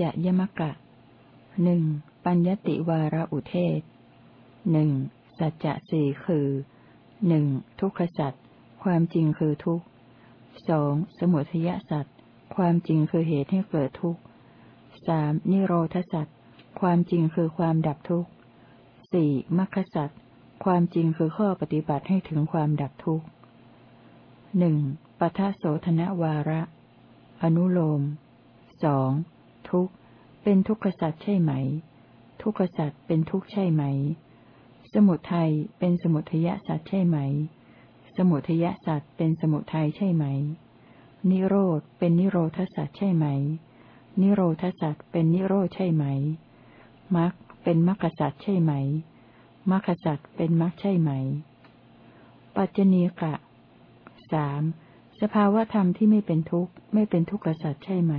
จะยมกะหนึ่งปัญญติวาระอุเทศหนึ่งสัจจะสี่คือหนึ่งทุกขสัจความจริงคือทุกสองสมุทยสัจความจริงคือเหตุให้เกิดทุกสามนิโรธสัจความจริงคือความดับทุกสี่มรรคสัจความจริงคือข้อปฏิบัติให้ถึงความดับทุกหนึ่งปทโสธนวาระ อนุโลมสองทุก เป็นทุกขสัจใช่ไหม ทุกขสัจเป็นทุกข์ใช่ไหม สมุทัยเป็นสมุทยสัจใช่ไหม สมุทยสัจเป็นสมุทัยใช่ไหม นิโรธเป็นนิโรธสัจใช่ไหม นิโรธสัจเป็นนิโรธใช่ไหมมรรคเป็นมรรคสัจใช่ไหมมรรคสัจเป็นมรรคใช่ไหม ปัจจเนกะสามสภาวธรรมที่ไม่เป็นทุกข์ไม่เป็นทุกขสัจใช่ไหม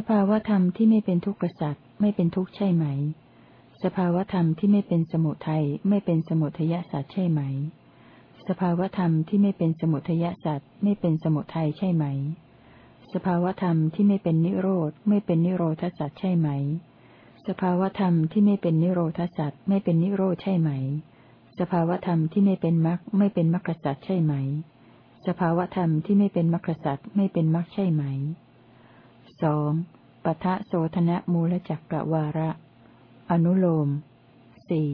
สภาวธรรมที่ไม่เป็นทุกข์สัจไม่เป็นทุกข์ใช่ไหม สภาวธรรมที่ไม่เป็นสมุทัยไม่เป็นสมุทยสัจใช่ไหม สภาวธรรมที่ไม่เป็นสมุทยสัจไม่เป็นสมุทัยใช่ไหม สภาวธรรมที่ไม่เป็นนิโรธไม่เป็นนิโรธสัจใช่ไหม สภาวธรรมที่ไม่เป็นนิโรธสัจไม่เป็นนิโรธใช่ไหม สภาวธรรมที่ไม่เป็นมรรคไม่เป็นมรรคสัจใช่ไหม สภาวธรรมที่ไม่เป็นมรรคสัตว์ไม่เป็นมรรคใช่ไหม สองปทะโสธนะมูลจักกะวาระ อนุโลมสี่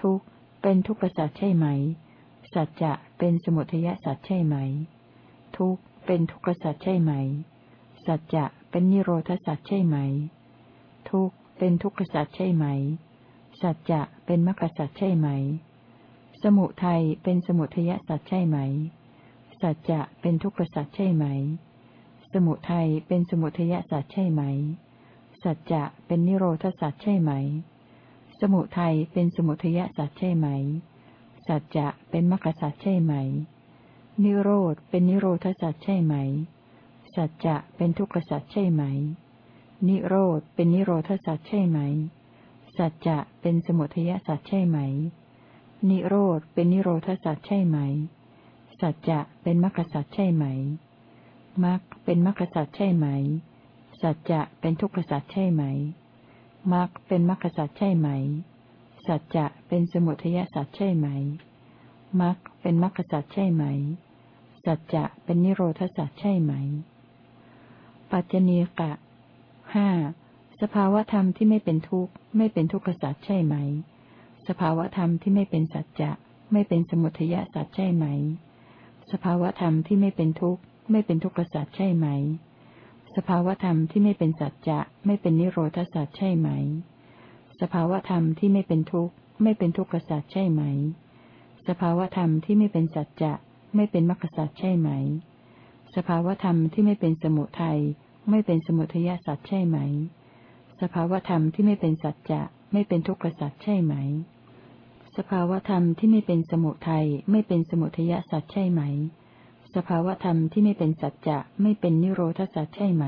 ทุกเป็นทุกขสัตว์ใช่ไหม สัจจะเป็นสมุทัยสัตว์ใช่ไหม ทุกเป็นทุกขสัตว์ใช่ไหม สัจจะเป็นนิโรธสัตว์ใช่ไหม ทุกเป็นทุกขสัตว์ใช่ไหม สัจจะเป็นมรรคสัตว์ใช่ไหม สมุทัยเป็นสมุทัยสัตว์ใช่ไหม สัจจะเป็นทุกขสัจใช่ไหม มุทัยเป็นสมุทยสัจใช่ไหม สัจจะเป็นนิโรธสัจใช่ไหม สมุทัยเป็นสมุทยสัจใช่ไหม สัจจะเป็นมรรคสัจใช่ไหม นิโรธเป็นนิโรธสัจใช่ไหม สัจจะเป็นทุกขสัจใช่ไหม นิโรธเป็นนิโรธสัจใช่ไหม สัจจะเป็นสมุทยสัจใช่ไหม นิโรธเป็นนิโรธสัจใช่ไหม สัจจะเป็นมรรคสัจใช่ไหม มรรคเป็นมรรคสัจใช่ไหม สัจจะเป็นทุกขสัจใช่ไหมมรรคเป็นมรรคสัจใช่ไหม สัจจะเป็นสมุทัยสัจใช่ไหมมรรคเป็นมรรคสัจใช่ไหม สัจจะเป็นนิโรธสัจใช่ไหม ปัจจเนกะห้าสภาวธรรมที่ไม่เป็นทุกข์ไม่เป็นทุกขสัจใช่ไหม สภาวธรรมที่ไม่เป็นสัจจะ ไม่เป็นสมุทัยสัจใช่ไหม สภาวธรรมที่ไม่เป็นทุกข์ ไม่เป็นทุกข์สัจใช่ไหม สภาวธรรมที่ไม่เป็นสัจจะไม่เป็นนิโรธสัจใช่ไหม สภาวธรรมที่ไม่เป็นทุกข์ไม่เป็นทุกขสัจใช่ไหม สภาวธรรมที่ไม่เป็นสัจจะไม่เป็นมรรคสัจใช่ไหม สภาวธรรมที่ไม่เป็นสมุทัยไม่เป็นสมุทยสัจใช่ไหม สภาวธรรมที่ไม่เป็นสัจจะไม่เป็นทุกขสัจใช่ไหม สภาวธรรมที่ไม่เป็นสมุทัยไม่เป็นสมุทยสัจใช่ไหม สภาวธรรมที่ไม่เป็นสัจจะไม่เป็นนิโรธสัจใช่ไหม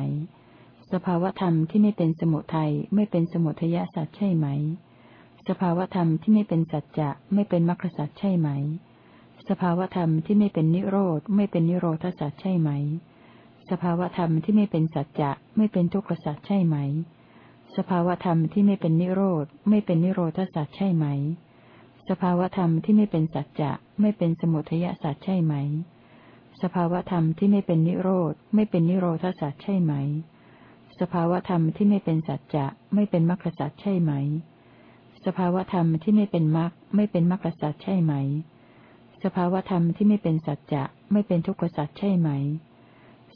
สภาวธรรมที่ไม่เป็นสมุทัยไม่เป็นสมุทยสัจใช่ไหม สภาวธรรมที่ไม่เป็นสัจจะไม่เป็นมรรคสัจใช่ไหม สภาวธรรมที่ไม่เป็นนิโรธไม่เป็นนิโรธสัจใช่ไหม สภาวธรรมที่ไม่เป็นสัจจะไม่เป็นทุกขสัจใช่ไหม สภาวธรรมที่ไม่เป็นนิโรธไม่เป็นนิโรธสัจใช่ไหม สภาวธรรมที่ไม่เป็นสัจจะไม่เป็นสมุทยสัจใช่ไหม สภาวธรรมที่ไม่เป็นนิโรธไม่เป็นนิโรธสัจใช่ไหม สภาวธรรมที่ไม่เป็นสัจจะไม่เป็นมรรคสัจใช่ไหม สภาวธรรมที่ไม่เป็นมรรคไม่เป็นมรรคสัจใช่ไหม สภาวธรรมที่ไม่เป็นสัจจะไม่เป็นทุกขสัจใช่ไหม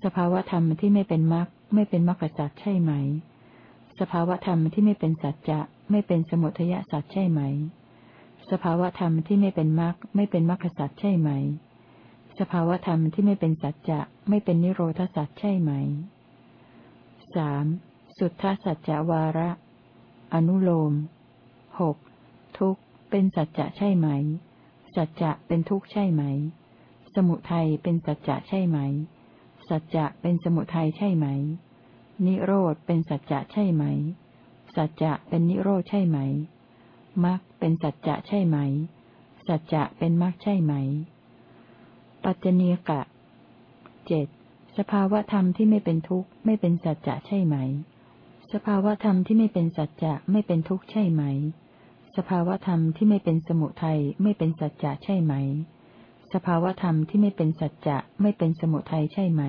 สภาวธรรมที่ไม่เป็นมรรคไม่เป็นมรรคสัจใช่ไหม สภาวธรรมที่ไม่เป็นสัจจะไม่เป็นสมุทัยสัจใช่ไหม สภาวธรรมที่ไม่เป็นมรรคไม่เป็นมรรคสัตว์ใช่ไหม สภาวธรรมที่ไม่เป็นสัจจะไม่เป็นนิโรธสัตว์ใช่ไหมสามสุทธสัจจวาระ อนุโลมหกทุกเป็นสัจจะใช่ไหม สัจจะเป็นทุกข์ใช่ไหม สมุทัยเป็นสัจจะใช่ไหม สัจจะเป็นสมุทัยใช่ไหม นิโรธเป็นสัจจะใช่ไหม สัจจะเป็นนิโรธใช่ไหมมรรคเป็นสัจจะใช่ไหม สัจจะเป็นมรรคใช่ไหม ปัจจเนกะเจ็ดสภาวะธรรมที่ไม่เป็นทุกข์ไม่เป็นสัจจะใช่ไหมสสภาวธรรมที่ไม่เป็นสัจจะไม่เป็นทุกข์ใช่ไหม สภาวธรรมที่ไม่เป็นสมุทัยไม่เป็นสัจจะใช่ไหม สภาวธรรมที่ไม่เป็นสัจจะไม่เป็นสมุทัยใช่ไหม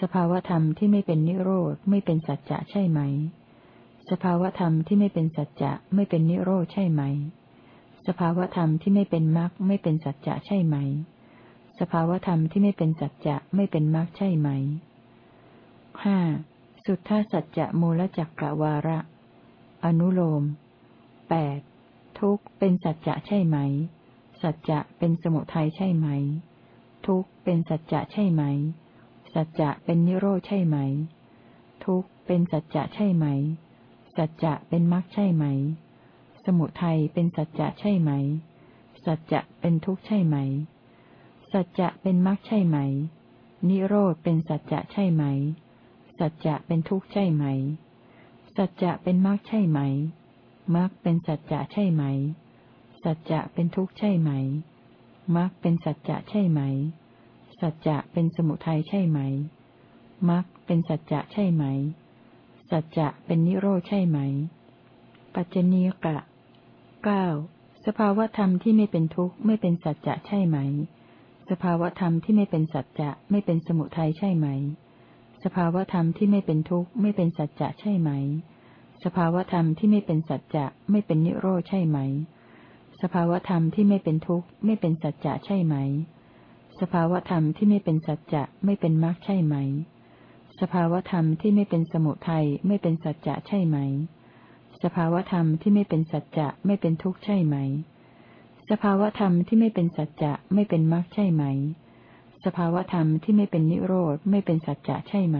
สภาวธรรมที่ไม่เป็นนิโรธไม่เป็นสัจจะใช่ไหม สภาวธรรมที่ไม่เป็นสัจจะไม่เป็นนิโรธใช่ไหม สภาวธรรมที่ไม่เป็นมรรคไม่เป็นสัจจะใช่ไหม สภาวธรรมที่ไม่เป็นสัจจะไม่เป็นมรรคใช่ไหมห้าสุทธาสัจจะมูลจักกะวาระ อนุโลมแปดทุกเป็นสัจจะใช่ไหม สัจจะเป็นสมุทัยใช่ไหม ทุกเป็นสัจจะใช่ไหม สัจจะเป็นนิโรธใช่ไหม ทุกเป็นสัจจะใช่ไหม สัจจะเป็นมรรคใช่ไหม สมุทัยเป็นสัจจะใช่ไหม สัจจะเป็นทุกข์ใช่ไหม สัจจะเป็นมรรคใช่ไหม นิโรธเป็นสัจจะใช่ไหม สัจจะเป็นทุกข์ใช่ไหม สัจจะเป็นมรรคใช่ไหม มรรคเป็นสัจจะใช่ไหม สัจจะเป็นทุกข์ใช่ไหม มรรคเป็นสัจจะใช่ไหม สัจจะเป็นสมุทัยใช่ไหม มรรคเป็นสัจจะใช่ไหม สัจจะเป็นนิโรธใช่ไหม ปัจจเนกะเก้าสภาวธรรมที่ไม่เป็นทุกข์ไม่เป็นสัจจะใช่ไหม สภาวธรรมที่ไม่เป็นสัจจะไม่เป็นสมุทัยใช่ไหม สภาวธรรมที่ไม่เป็นทุกข์ไม่เป็นสัจจะใช่ไหม สภาวธรรมที่ไม่เป็นสัจจะไม่เป็นนิโรธใช่ไหม สภาวธรรมที่ไม่เป็นทุกข์ไม่เป็นสัจจะใช่ไหม สภาวธรรมที่ไม่เป็นสัจจะไม่เป็นมรรคใช่ไหม สภาวธรรมที่ไม่เป็นสมุทัยไม่เป็นสัจจะใช่ไหม สภาวธรรมที่ไม่เป็นสัจจะไม่เป็นทุกข์ใช่ไหม สภาวธรรมที่ไม่เป็นสัจจะไม่เป็นมรรคใช่ไหม สภาวธรรมที่ไม่เป็นนิโรธไม่เป็นสัจจะใช่ไหม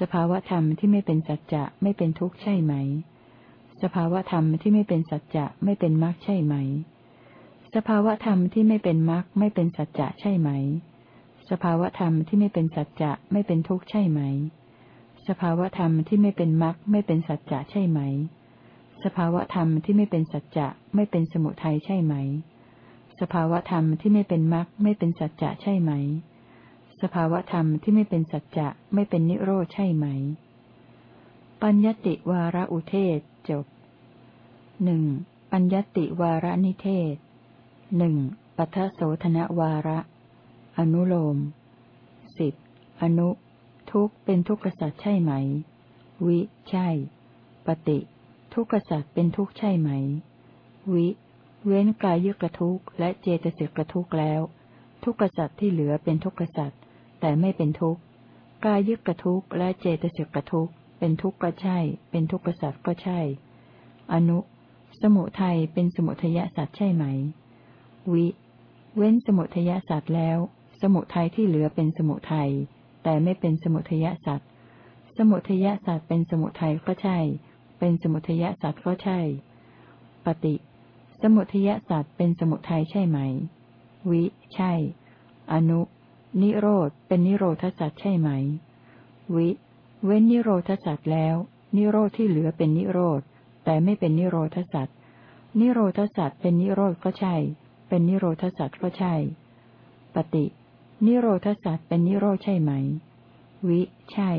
สภาวธรรมที่ไม่เป็นสัจจะไม่เป็นทุกข์ใช่ไหม สภาวธรรมที่ไม่เป็นสัจจะไม่เป็นมรรคใช่ไหม สภาวธรรมที่ไม่เป็นมรรคไม่เป็นสัจจะใช่ไหม สภาวธรรมที่ไม่เป็นสัจจะไม่เป็นทุกข์ใช่ไหม สภาวธรรมที่ไม่เป็นมรรคไม่เป็นสัจจะใช่ไหม สภาวธรรมที่ไม่เป็นสัจจะไม่เป็นสมุทัยใช่ไหม สภาวธรรมที่ไม่เป็นมรรคไม่เป็นสัจจะใช่ไหม สภาวธรรมที่ไม่เป็นสัจจะไม่เป็นนิโรธใช่ไหม ปัญญติวาระอุเทศจบหนึ่งปัญญติวาระนิเทศหนึ่งปัทโสธนวาระ อนุโลมสิบอนุ ทุกเป็นทุกขสัตว์ใช่ไหม วิ ใช่ ปฏิ ทุกขสัตว์เป็นทุกข์ใช่ไหม วิ เว้นกายยึกทุกข์และเจตสิกทุกข์แล้ว ทุกขสัตว์ที่เหลือเป็นทุกขสัตว์แต่ไม่เป็นทุกข์กายยึกทุกข์และเจตสิกทุกข์เป็นทุกข์ก็ใช่ เป็นทุกขสัตว์ก็ใช่ อนุ สมุทัยเป็นสมุทยสัตว์ใช่ไหม วิ เว้นสมุทยสัตว์แล้ว สมุทัยที่เหลือเป็นสมุทัยแต่ไม่เป็นสมุทยสัตว์สมุทยสัตว์เป็นสมุทัยก็ใช่ เป็นสมุทยสัตว์ก็ใช่ ปฏิ สมุทยสัตว์เป็นสมุทัยใช่ไหม วิ ใช่ อนุ นิโรธเป็นนิโรธสัตว์ใช่ไหม วิ เว้นนิโรธสัตว์แล้ว นิโรธที่เหลือเป็นนิโรธ แต่ไม่เป็นนิโรธสัตว์นิโรธสัตว์เป็นนิโรธก็ใช่ เป็นนิโรธสัตว์ก็ใช่ ปฏิ นิโรธสัตว์เป็นนิโรธใช่ไหม วิ ใช่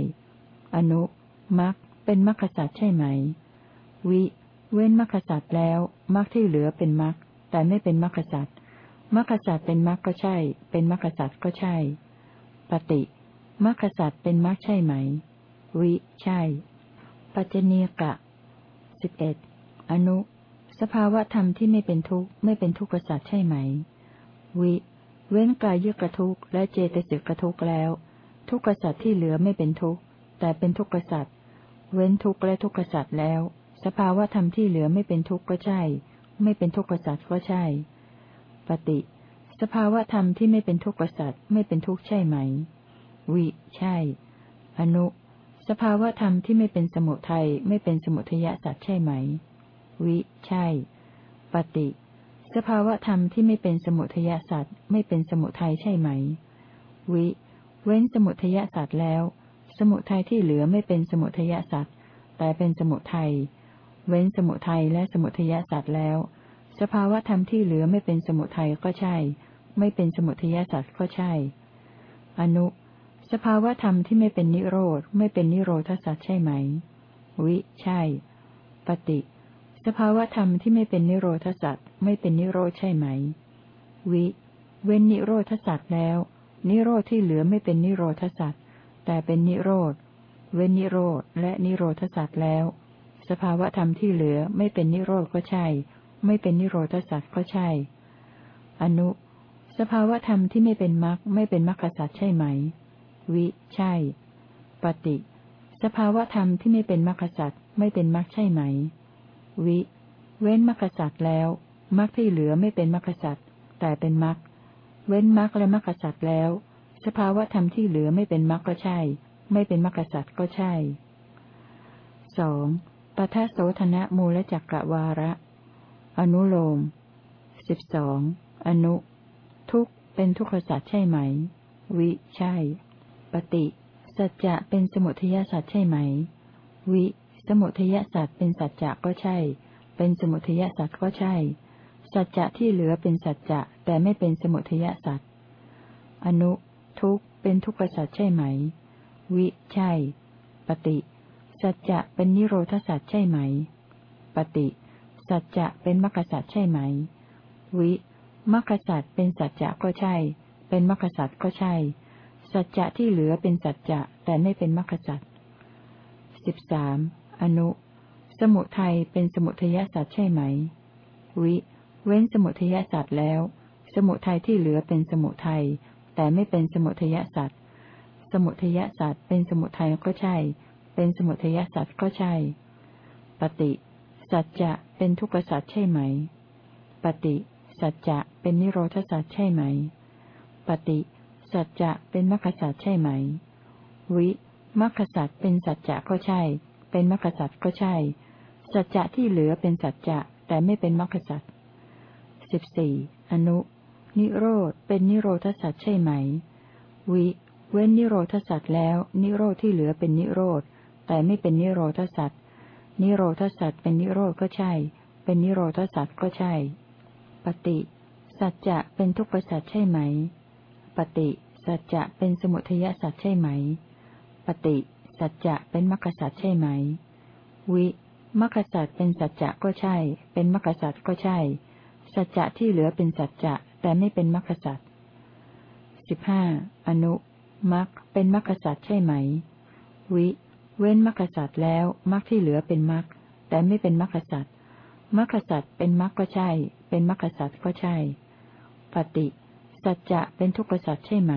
อนุมัก เป็นมรรคสัตว์ใช่ไหม วิ เว้นมรรคสัตว์แล้วมรรคที่เหลือเป็นมรรคแต่ไม่เป็นมรรคสัตว์มรรคสัตว์เป็นมรรคก็ใช่ เป็นมรรคสัตว์ก็ใช่ ปฏิมรรคสัตว์เป็นมรรคใช่ไหม วิ ใช่ ปัจเจเนกะสิบเอ็ดอนุ สภาวะธรรมที่ไม่เป็นทุกข์ไม่เป็นทุกขสัตว์ใช่ไหม วิ เว้นกายยึกระทุกและเจตสิกกระทุกแล้ว ทุกขสัตว์ที่เหลือไม่เป็นทุกข์แต่เป็นทุกขสัตว์ เว้นทุกข์และทุกขสัตว์แล้ว สภาวะธรรมที่เหลือไม่เป็นทุกข์ก็ใช่ ไม่เป็นทุกข์กษัตริย์ก็ใช่ ปฏิ สภาวะธรรมที่ไม่เป็นทุกข์กษัตริย์ไม่เป็นทุกข์ใช่ไหม วิ ใช่ อนุ สภาวะธรรมที่ไม่เป็นสมุทัยไม่เป็นสมุทยสัตว์ใช่ไหม วิ ใช่ ปฏิ สภาวะธรรมที่ไม่เป็นสมุทยสัตว์ไม่เป็นสมุทัยใช่ไหม วิ เว้นสมุทยสัตว์แล้ว สมุทัยที่เหลือไม่เป็นสมุทยสัตว์แต่เป็นสมุทัยเว้นสมุทัยและสมุทยสัตว์แล้ว สภาวธรรมที่เหลือไม่เป็นสมุทัยก็ใช่ ไม่เป็นสมุทยสัตว์ก็ใช่ อนุ สภาวธรรมที่ไม่เป็นนิโรธไม่เป็นนิโรธสัตว์ใช่ไหม วิ ใช่ ปฏิ สภาวธรรมที่ไม่เป็นนิโรธสัตว์ไม่เป็นนิโรธใช่ไหม วิ เว้นนิโรธสัตว์แล้ว นิโรธที่เหลือไม่เป็นนิโรธสัตว์ แต่เป็นนิโรธ เว้นนิโรธและนิโรธสัตว์แล้ว สภาวธรรมที่เหลือไม่เป็นนิโรธก็ใช่ ไม่เป็นนิโรธสัตว์ก็ใช่ อนุ สภาวธรรมที่ไม่เป็นมรรคไม่เป็นมรรคสัตว์ใช่ไหม วิ ใช่ ปฏิ สภาวธรรมที่ไม่เป็นมรรคสัตว์ไม่เป็นมรรคใช่ไหม วิ เว้นมรรคสัตว์แล้วมรรคที่เหลือไม่เป็นมรรคสัตว์แต่เป็นมรรคเว้นมรรคและมรรคสัตว์แล้ว สภาวธรรมที่เหลือไม่เป็นมรรคก็ใช่ ไม่เป็นมรรคสัตว์ก็ใช่สองปทัสโสธนะมูลจักกะวาระ อนุโลมสิบสองอนุ ทุกเป็นทุกขสัตว์ใช่ไหม วิ ใช่ ปฏิ สัจจะเป็นสมุทยสัตว์ใช่ไหม วิ สมุทยสัตว์เป็นสัจจะก็ใช่ เป็นสมุทยสัตว์ก็ใช่ สัจจะที่เหลือเป็นสัจจะแต่ไม่เป็นสมุทยสัตว์อนุ ทุกเป็นทุกขสัตว์ใช่ไหม วิ ใช่ ปฏิ สัจจะเป็นนิโรธสัตว์ใช่ไหม ปฏิ สัจจะเป็นมรรคสัตว์ใช่ไหม วิมรรคสัตว์เป็นสัจจะก็ใช่ เป็นมรรคสัตว์ก็ใช่ สัจจะที่เหลือเป็นสัจจะแต่ไม่เป็นมรรคสัตว์สิบสามอนุ สมุทัยเป็นสมุทยสัตว์ใช่ไหม วิ เว้นสมุทยสัตว์แล้ว สมุทัยที่เหลือเป็นสมุทัย แต่ไม่เป็นสมุทยสัตว์ สมุทยสัตว์เป็นสมุทัยก็ใช่ เป็นสมุทัยสัตว์ก็ใช่ ปฏิ สัจจะเป็นทุกขสัตว์ใช่ไหม ปฏิ สัจจะเป็นนิโรธสัตว์ใช่ไหม ปฏิ สัจจะเป็นมรรคสัตว์ใช่ไหม วิมรรคสัตว์เป็นสัจจะก็ใช่ เป็นมรรคสัตว์ก็ใช่ สัจจะที่เหลือเป็นสัจจะแต่ไม่เป็นมรรคสัตว์สิบสี่อนุ นิโรธเป็นนิโรธสัตว์ใช่ไหม วิ เว้นนิโรธสัตว์แล้ว นิโรธที่เหลือเป็นนิโรธ แต่ไม่เป็นนิโรธสัตว์ นิโรธสัตว์เป็นนิโรธก็ใช่ เป็นนิโรธสัตว์ก็ใช่ ปฏิ สัจจะเป็นทุกข์สัตว์ใช่ไหม ปฏิ สัจจะเป็นสมุทยสัตว์ใช่ไหม ปฏิ สัจจะเป็นมรรคสัตว์ใช่ไหม วิมรรคสัตว์เป็นสัจจะก็ใช่ เป็นมรรคสัตว์ก็ใช่ สัจจะที่เหลือเป็นสัจจะ แต่ไม่เป็นมรรคสัตว์สิบห้าอนุมรรคเป็นมรรคสัตว์ใช่ไหม วิ เว้นมรรคสัตว์แล้วมรรคที่เหลือเป็นมรรคแต่ไม่เป็นมรรคสัตว์มรรคสัตว์เป็นมรรคก็ใช่ เป็นมรรคสัตว์ก็ใช่ ปฏิ สัจจะเป็นทุกขสัตว์ใช่ไหม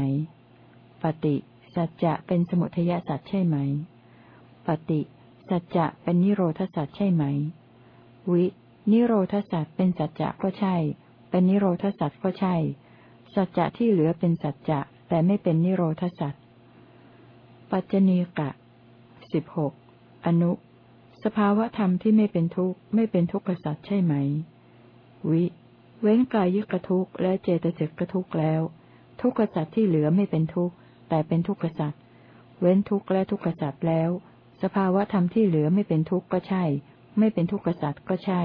ปฏิ สัจจะเป็นสมุทัยสัตว์ใช่ไหม ปฏิ สัจจะเป็นนิโรธสัตว์ใช่ไหม วิ นิโรธสัตว์เป็นสัจจะก็ใช่ เป็นนิโรธสัตว์ก็ใช่ สัจจะที่เหลือเป็นสัจจะ แต่ไม่เป็นนิโรธสัตว์ปัจจณีกะสิบหกอนุ สภาวะธรรมที่ไม่เป็นทุกข์ไม่เป็นทุกขสัตว์ใช่ไหม วิ เว้นกายิกทุกข์และเจตสิกทุกข์แล้ว ทุกขสัตว์ที่เหลือไม่เป็นทุกข์แต่เป็นทุกขสัตว์เว้นทุกข์และทุกขสัตว์แล้ว สภาวะธรรมที่เหลือไม่เป็นทุกข์ก็ใช่ ไม่เป็นทุกขสัตว์ก็ใช่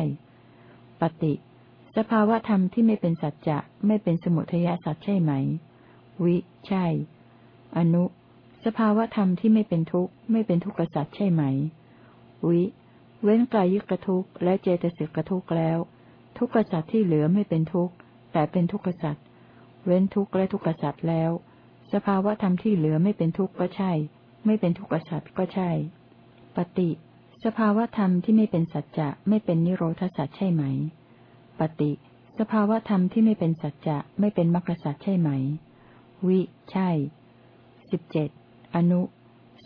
ปฏิ สภาวะธรรมที่ไม่เป็นสัจจะไม่เป็นสมุทัยสัตว์ใช่ไหม วิ ใช่ อนุ สภาวธรรมที่ไม่เป็นทุกข์ไม่เป็นทุกขสัตว์ใช่ไหม วิ เว้นกายิกทุกข์และเจตสิกทุกข์แล้ว ทุกขสัตว์ที่เหลือไม่เป็นทุกข์แต่เป็นทุกขสัตว์เว้นทุกข์และทุกขสัตว์แล้ว สภาวธรรมที่เหลือไม่เป็นทุกข์ก็ใช่ ไม่เป็นทุกขสัตว์ก็ใช่ ปฏิ สภาวธรรมที่ไม่เป็นสัจจะไม่เป็นนิโรธสัตว์ใช่ไหม ปฏิสภาวธรรมที่ไม่เป็นสัจจะไม่เป็นมรรคสัตว์ใช่ไหม วิ ใช่สิบเจ็ดอนุ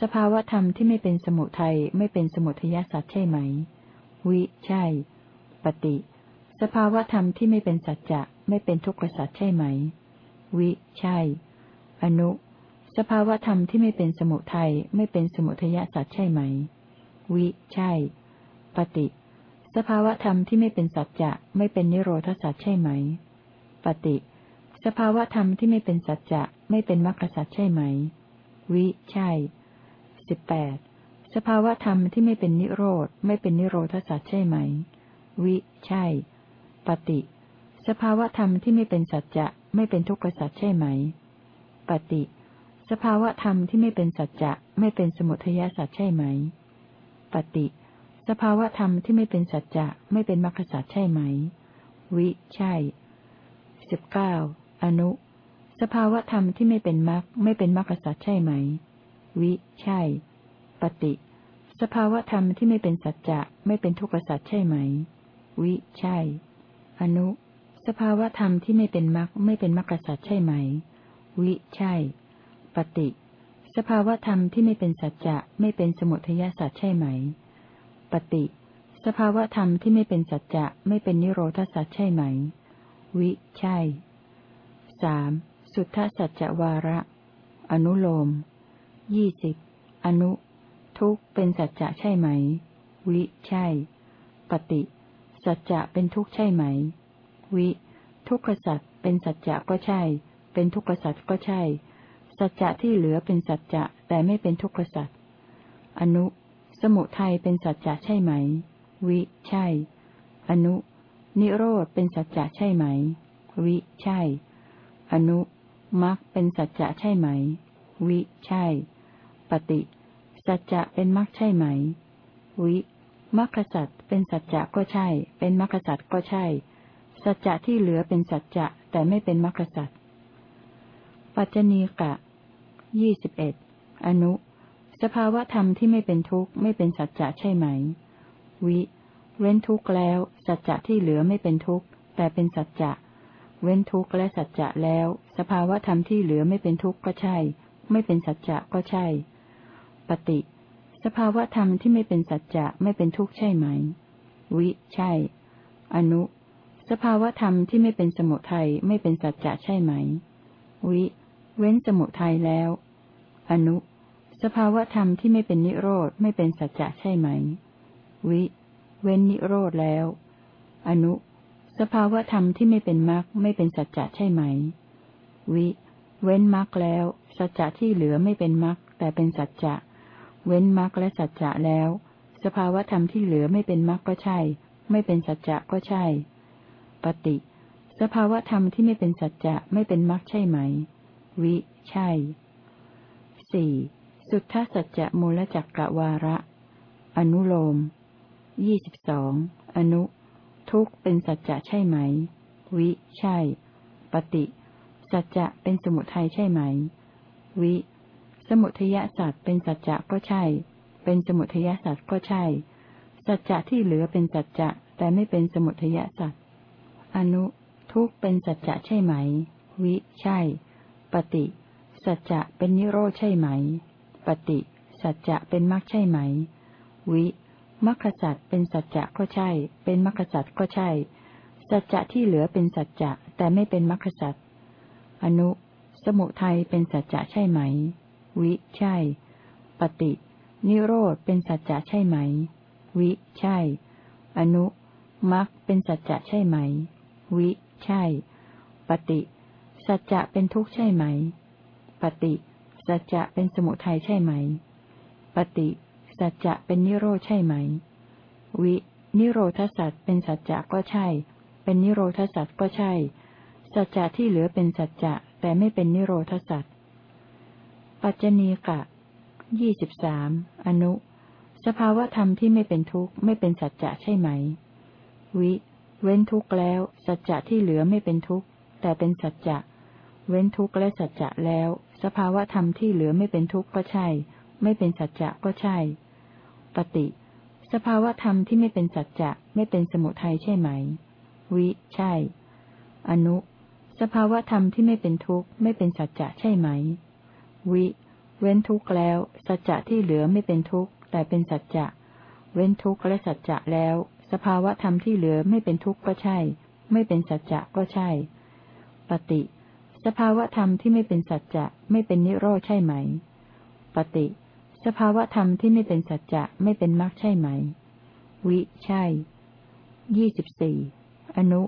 สภาวธรรมที่ไม่เป็นสมุทัยไม่เป็นสมุทยสัตว์ใช่ไหม วิ ใช่ ปฏิ สภาวธรรมที่ไม่เป็นสัจจะไม่เป็นทุกขสัตว์ใช่ไหม วิ ใช่ อนุ สภาวธรรมที่ไม่เป็นสมุทัยไม่เป็นสมุทยสัตว์ใช่ไหม วิ ใช่ ปฏิ สภาวธรรมที่ไม่เป็นสัจจะไม่เป็นนิโรธสัตว์ใช่ไหม ปฏิ สภาวธรรมที่ไม่เป็นสัจจะไม่เป็นมรรคสัตว์ใช่ไหม วิ ใช่สิบแปดสภาวธรรมที่ไม่เป็นนิโรธไม่เป็นนิโรธสัตว์ใช่ไหม วิ ใช่ ปฏิ สภาวธรรมที่ไม่เป็นสัจจะไม่เป็นทุกขสัตว์ใช่ไหม ปฏิ สภาวธรรมที่ไม่เป็นสัจจะไม่เป็นสมุทัยสัตว์ใช่ไหม ปฏิ สภาวธรรมที่ไม่เป็นสัจจะไม่เป็นมรรคสัจใช่ไหม วิ ใช่สิบเก้าอนุ สภาวธรรมที่ไม่เป็นมรรคไม่เป็นมรรคสัจใช่ไหม วิ ใช่ ปฏิ สภาวธรรมที่ไม่เป็นสัจจะไม่เป็นทุกขสัจใช่ไหม วิ ใช่ อนุ สภาวธรรมที่ไม่เป็นมรรคไม่เป็นมรรคสัจใช่ไหม วิ ใช่ ปฏิ สภาวธรรมที่ไม่เป็นสัจจะไม่เป็นสมุทัยสัจใช่ไหม ปฏิ สภาวธรรมที่ไม่เป็นสัจจะไม่เป็นนิโรธสัจใช่ไหม วิ ใช่สามสุทธสัจจวาระ อนุโลมยี่สิบอนุ ทุกเป็นสัจจะใช่ไหม วิ ใช่ ปฏิ สัจจะเป็นทุกข์ใช่ไหม วิ ทุกขสัจเป็นสัจจะก็ใช่ เป็นทุกขสัจก็ใช่ สัจจะที่เหลือเป็นสัจจะแต่ไม่เป็นทุกขสัจอนุ สมุทัยเป็นสัจจะใช่ไหม วิ ใช่ อนุ นิโรธเป็นสัจจะใช่ไหม วิ ใช่ อนุมรรคเป็นสัจจะใช่ไหม วิ ใช่ ปฏิ สัจจะเป็นมรรคใช่ไหม วิมรรคสัจเป็นสัจจะก็ใช่ เป็นมรรคสัจก็ใช่ สัจจะที่เหลือเป็นสัจจะแต่ไม่เป็นมรรคสัจปัจจณีกะยี่สิบเอ็ดอนุ สภาวะธรรมที่ไม่เป็นทุกข์ไม่เป็นสัจจะใช่ไหม วิ เว้นทุกข์แล้ว สัจจะที่เหลือไม่เป็นทุกข์แต่เป็นสัจจะ เว้นทุกข์และสัจจะแล้ว สภาวะธรรมที่เหลือไม่เป็นทุกข์ก็ใช่ ไม่เป็นสัจจะก็ใช่ ปฏิ สภาวะธรรมที่ไม่เป็นสัจจะไม่เป็นทุกข์ใช่ไหม วิ ใช่ อนุ สภาวะธรรมที่ไม่เป็นสมุทัยไม่เป็นสัจจะใช่ไหม วิ เว้นสมุทัยแล้ว อนุ สภาวธรรมที่ไม่เป็นนิโรธไม่เป็นสัจจะใช่ไหม วิ เว้นนิโรธแล้ว อนุ สภาวธรรมที่ไม่เป็นมรรคไม่เป็นสัจจะใช่ไหม วิ เว้นมรรคแล้ว สัจจะที่เหลือไม่เป็นมรรคแต่เป็นสัจจะ เว้นมรรคและสัจจะแล้ว สภาวธรรมที่เหลือไม่เป็นมรรคก็ใช่ ไม่เป็นสัจจะก็ใช่ ปฏิ สภาวธรรมที่ไม่เป็นสัจจะไม่เป็นมรรคใช่ไหม วิ ใช่สี่ สุทธสัจจะมูลจักกะวาระ อนุโลมยี่สิบสองอนุ ทุกเป็นสัจจะใช่ไหม วิ ใช่ ปฏิ สัจจะเป็นสมุทัยใช่ไหม วิ สมุทยสัจเป็นสัจจะก็ใช่ เป็นสมุทยสัจก็ใช่ สัจจะที่เหลือเป็นสัจจะแต่ไม่เป็นสมุทยสัจอนุ ทุกเป็นสัจจะใช่ไหม วิ ใช่ ปฏิ สัจจะเป็นนิโรธใช่ไหม ปฏิ สัจจะเป็นมรรคใช่ไหม วิมรรคสัตว์เป็นสัจจะก็ใช่ เป็นมรรคสัตว์ก็ใช่ สัจจะที่เหลือเป็นสัจจะแต่ไม่เป็นมรรคสัตว์อนุ สมุทัยเป็นสัจจะใช่ไหม วิ ใช่ ปฏิ นิโรธเป็นสัจจะใช่ไหม วิ ใช่ อนุมรรคเป็นสัจจะใช่ไหม วิ ใช่ ปฏิ สัจจะเป็นทุกข์ใช่ไหม ปฏิ สัจจะเป็นสมุทัยใช่ไหม ปฏิ สัจจะเป็นนิโรธใช่ไหม วิ นิโรธสัจเป็นสัจจะก็ใช่ เป็นนิโรธสัจก็ใช่ สัจจะที่เหลือเป็นสัจจะแต่ไม่เป็นนิโรธสัจปัจจณีกะยี่สิบสามอนุ สภาวธรรมที่ไม่เป็นทุกข์ไม่เป็นสัจจะใช่ไหม วิ เว้นทุกข์แล้ว สัจจะที่เหลือไม่เป็นทุกข์แต่เป็นสัจจะ เว้นทุกข์และสัจจะแล้ว สภาวะธรรมที่เหลือไม่เป็นทุกข์ก็ใช่ ไม่เป็นสัจจะก็ใช่ ปฏิ สภาวะธรรมที่ไม่เป็นสัจจะไม่เป็นสมุทัยใช่ไหม วิ ใช่ อนุ สภาวะธรรมที่ไม่เป็นทุกข์ไม่เป็นสัจจะใช่ไหม วิ เว้นทุกข์แล้ว สัจจะที่เหลือไม่เป็นทุกข์แต่เป็นสัจจะ เว้นทุกข์และสัจจะแล้ว สภาวะธรรมที่เหลือไม่เป็นทุกข์ก็ใช่ ไม่เป็นสัจจะก็ใช่ ปฏิ สภาวธรรมที่ไม่เป็นสัจจะไม่เป็นนิโรธใช่ไหม ปฏิ สภาวธรรมที่ไม่เป็นสัจจะไม่เป็นมรรคใช่ไหม วิ ใช่ ยี่สิบสี่ อนุ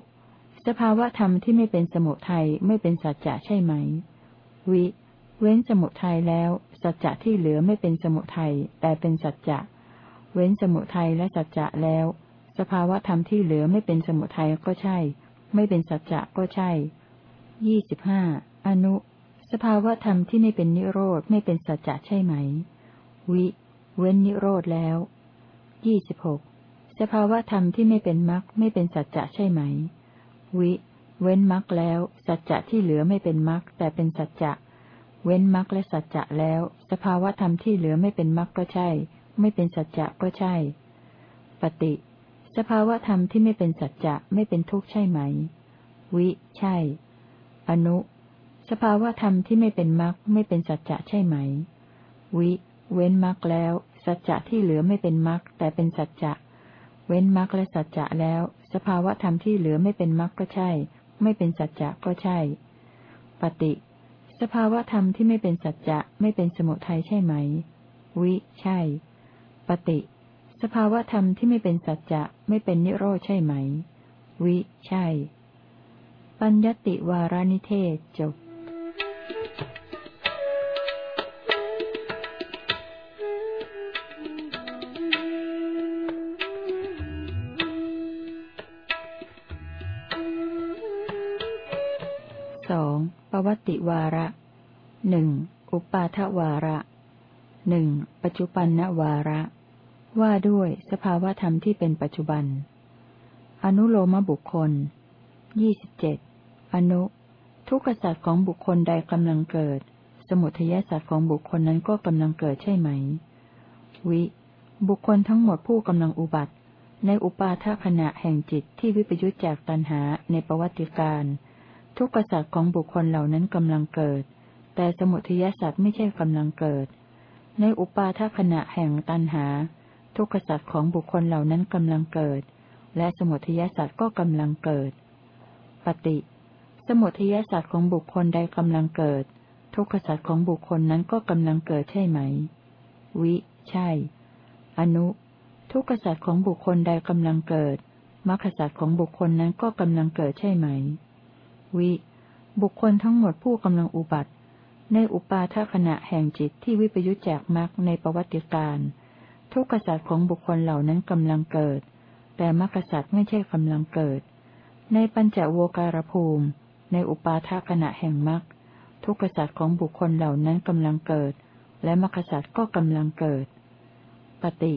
สภาวธรรมที่ไม่เป็นสมุทัยไม่เป็นสัจจะใช่ไหม วิ เว้นสมุทัยแล้ว สัจจะที่เหลือไม่เป็นสมุทัยแต่เป็นสัจจะ เว้นสมุทัยและสัจจะแล้ว สภาวธรรมที่เหลือไม่เป็นสมุทัยก็ใช่ ไม่เป็นสัจจะก็ใช่ ยี่สิบห้าอนุ สภาวธรรมที่ไม่เป็นนิโรธไม่เป็นสัจจะใช่ไหม วิ เว้นนิโรธแล้วยี่สิบหกสภาวธรรมที่ไม่เป็นมรรคไม่เป็นสัจจะใช่ไหม วิ เว้นมรรคแล้ว สัจจะที่เหลือไม่เป็นมรรคแต่เป็นสัจจะ เว้นมรรคและสัจจะแล้ว สภาวธรรมที่เหลือไม่เป็นมรรคก็ใช่ ไม่เป็นสัจจะก็ใช่ ปฏิ สภาวธรรมที่ไม่เป็นสัจจะไม่เป็นทุกข์ใช่ไหม วิ ใช่ อนุ สภาวธรรมที่ไม่เป็นมรรคไม่เป็นสัจจะใช่ไหม วิ เว้นมรรคแล้ว สัจจะที่เหลือไม่เป็นมรรคแต่เป็นสัจจะ เว้นมรรคและสัจจะแล้ว สภาวธรรมที่เหลือไม่เป็นมรรคก็ใช่ ไม่เป็นสัจจะก็ใช่ ปฏิ สภาวธรรมที่ไม่เป็นสัจจะไม่เป็นสมุทัยใช่ไหม วิ ใช่ ปฏิ สภาวธรรมที่ไม่เป็นสัจจะไม่เป็นนิโรธใช่ไหม วิ ใช่ ปัญญติวารานิเทศจบสองปวัติวาระหนึ่งอุปาทวาระหนึ่งปัจจุบันนวาระ ว่าด้วยสภาวธรรมที่เป็นปัจจุบัน อนุโลมบุคคลยี่สิบเจ็ด อนุ ทุกขสัตว์ของบุคคลใดกำลังเกิด สมุทัยสัตว์ของบุคคลนั้นก็กำลังเกิดใช่ไหม วิ บุคคลทั้งหมดผู้กำลังอุบัติ ในอุปาทขณะแห่งจิตที่วิปยุจจากตัณหาในประวัติการ ทุกขสัตว์ของบุคคลเหล่านั้นกำลังเกิด แต่สมุทัยสัตว์ไม่ใช่กำลังเกิด ในอุปาทขณะแห่งตันหา ทุกขสัตว์ของบุคคลเหล่านั้นกำลังเกิด และสมุทัยสัตว์ก็กำลังเกิด ปฏิ มุทัยสัตว์ของบุคคลใดกำลังเกิด ทุกขสัตว์ของบุคคลนั้นก็กำลังเกิดใช่ไหม วิ ใช่ อนุ ทุกขสัตว์ของบุคคลใดกำลังเกิดมรรคศาสตว์ของบุคคลนั้นก็กำลังเกิดใช่ไหม วิ บุคคลทั้งหมดผู้กำลังอุบัติ ในอุปาทขณะแห่งจิตที่วิปยุจจากมรรคในประวัติการ ทุกขสัตว์ของบุคคลเหล่านั้นกำลังเกิด แต่มรรคศาสตว์ไม่ใช่กำลังเกิด ในปัญจโวการภูมิ ในอุปาทขณะแห่งมรรคทุกขสัตว์ของบุคคลเหล่านั้นกำลังเกิด และมรรคสัตว์ก็กำลังเกิด ปฏิ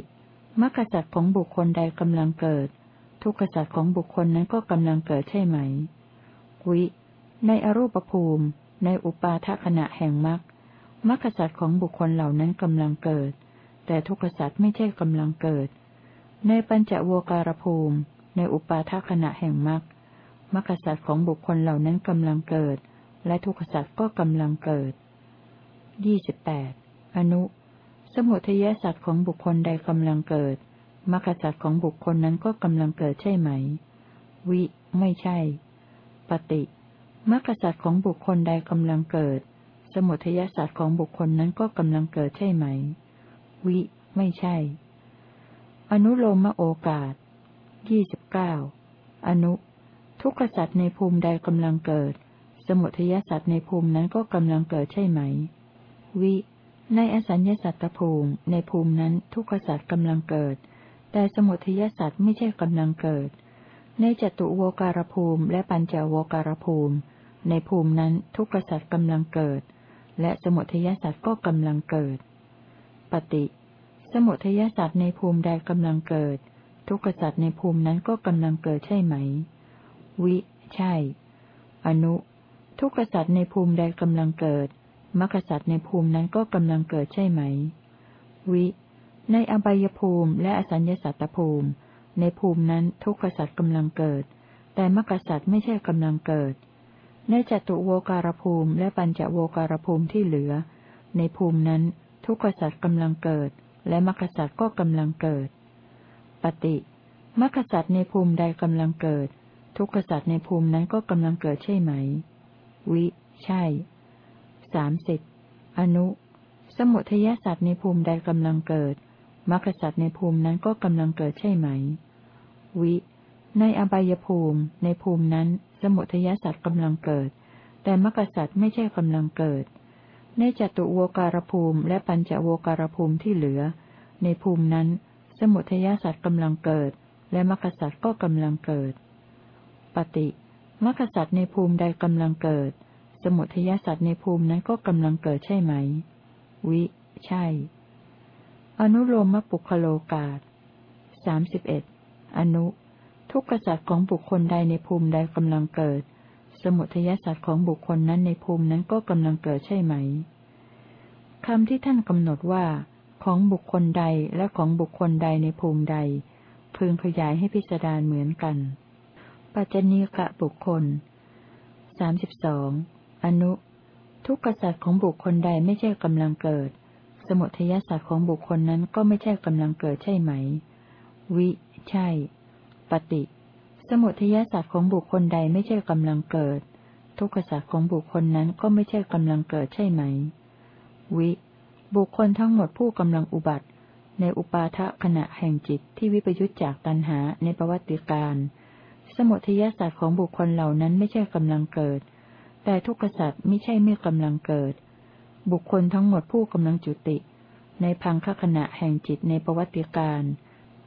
มรรคสัตว์ของบุคคลใดกำลังเกิด ทุกขสัตว์ของบุคคลนั้นก็กำลังเกิดใช่ไหม วิ ในอรูปภูมิ ในอุปาทขณะแห่งมรรคมรรคสัตว์ของบุคคลเหล่านั้นกำลังเกิด แต่ทุกขสัตว์ไม่ใช่กำลังเกิด ในปัญจโวการภูมิ ในอุปาทขณะแห่งมรรค มรรคสัตว์ของบุคคลเหล่านั้นกำลังเกิด และทุกขสัตว์ก็กำลังเกิดยี่สิบแปดอนุ สมุทัยสัตว์ของบุคคลใดกำลังเกิดมรรคสัตว์ของบุคคลนั้นก็กำลังเกิดใช่ไหม วิ ไม่ใช่ ปฏิมรรคสัตว์ของบุคคลใดกำลังเกิด สมุทัยสัตว์ของบุคคลนั้นก็กำลังเกิดใช่ไหม วิ ไม่ใช่ อนุโลมโอกาสยี่สิบเก้าอนุ ทุกขสัตว์ในภูมิใดกำลังเกิด สมุทัยสัตว์ในภูมินั้นก็กำลังเกิดใช่ไหม วิ ในอสัญญสัตตภูมิ ในภูมินั้นทุกขสัตว์กำลังเกิด แต่สมุทัยสัตว์ไม่ใช่กำลังเกิด ในจตุโวการภูมิ และปัญจโวการภูมิ ในภูมินั้นทุกขสัตว์กำลังเกิด และสมุทัยสัตว์ก็กำลังเกิด ปฏิ สมุทัยสัตว์ในภูมิใดกำลังเกิด ทุกขสัตว์ในภูมินั้นก็กำลังเกิดใช่ไหม วิ ใช่ อนุ ทุกขสัตว์ในภูมิใดกำลังเกิดมรรคสัตว์ในภูมินั้นก็กำลังเกิดใช่ไหม วิ ในอบายภูมิและอสัญญสัตตภูมิ ในภูมินั้นทุกขสัตว์กำลังเกิด แต่มรรคสัตว์ไม่ใช่กำลังเกิด ในจตุโวการภูมิและปัญจโวการภูมิที่เหลือ ในภูมินั้นทุกขสัตว์กำลังเกิด และมรรคสัตว์ก็กำลังเกิด ปฏิมรรคสัตว์ในภูมิใดกำลังเกิด ทุกขสัตว์ในภูมินั้นก็กำลังเกิดใช่ไหม วิ ใช่สามสิบอนุ สมุทยสัตว์ในภูมิใดกำลังเกิดมรรคสัตว์ในภูมินั้นก็กำลังเกิดใช่ไหม วิ ในอบายภูมิ ในภูมินั้น สมุทยสัตว์กำลังเกิด แต่มรรคสัตว์ไม่ใช่กำลังเกิด ในจตุโวการภูมิ และปัญจโวการภูมิที่เหลือ ในภูมินั้น สมุทยสัตว์กำลังเกิด และมรรคสัตว์ก็กำลังเกิด ปฏิมรรคสัตว์ในภูมิใดกำลังเกิด สมุทยสัตว์ในภูมินั้นก็กำลังเกิดใช่ไหม วิ ใช่ อนุโลมปุคโลกาสสามสิบเอ็ดอนุ ทุกขสัตว์ของบุคคลใดในภูมิใดกำลังเกิด สมุทยสัตว์ของบุคคลนั้นในภูมินั้นก็กำลังเกิดใช่ไหมคำที่ท่านกำหนดว่า ของบุคคลใดและของบุคคลใดในภูมิใด พึงขยายให้พิสดารณาเหมือนกัน ปัจจณีกะบุคคลสามสิบสองอนุ ทุกขสัตว์ของบุคคลใดไม่ใช่กำลังเกิด สมุทัยสัตว์ของบุคคลนั้นก็ไม่ใช่กำลังเกิดใช่ไหม วิ ใช่ ปฏิ สมุทัยสัตว์ของบุคคลใดไม่ใช่กำลังเกิด ทุกขสัตว์ของบุคคลนั้นก็ไม่ใช่กำลังเกิดใช่ไหม วิ บุคคลทั้งหมดผู้กำลังอุบัติ ในอุปาทะขณะแห่งจิตที่วิปยุจจากตัณหาในประวัติการ สมุทัยสัตว์ของบุคคลเหล่านั้นไม่ใช่กำลังเกิด แต่ทุกขสัตว์ไม่ใช่ไม่กำลังเกิด บุคคลทั้งหมดผู้กำลังจุติ ในพังคขณะแห่งจิตในประวัติการ